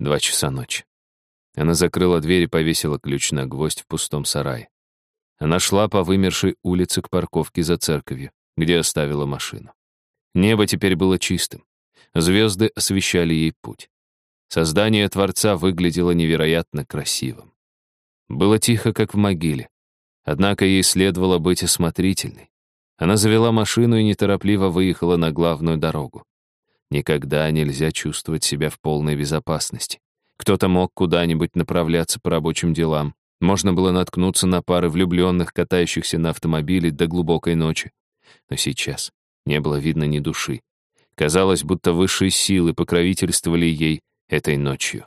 Два часа ночи. Она закрыла дверь и повесила ключ на гвоздь в пустом сарае. Она шла по вымершей улице к парковке за церковью, где оставила машину. Небо теперь было чистым. Звезды освещали ей путь. Создание Творца выглядело невероятно красивым. Было тихо, как в могиле. Однако ей следовало быть осмотрительной. Она завела машину и неторопливо выехала на главную дорогу. Никогда нельзя чувствовать себя в полной безопасности. Кто-то мог куда-нибудь направляться по рабочим делам. Можно было наткнуться на пары влюбленных, катающихся на автомобиле до глубокой ночи. Но сейчас не было видно ни души. Казалось, будто высшие силы покровительствовали ей этой ночью.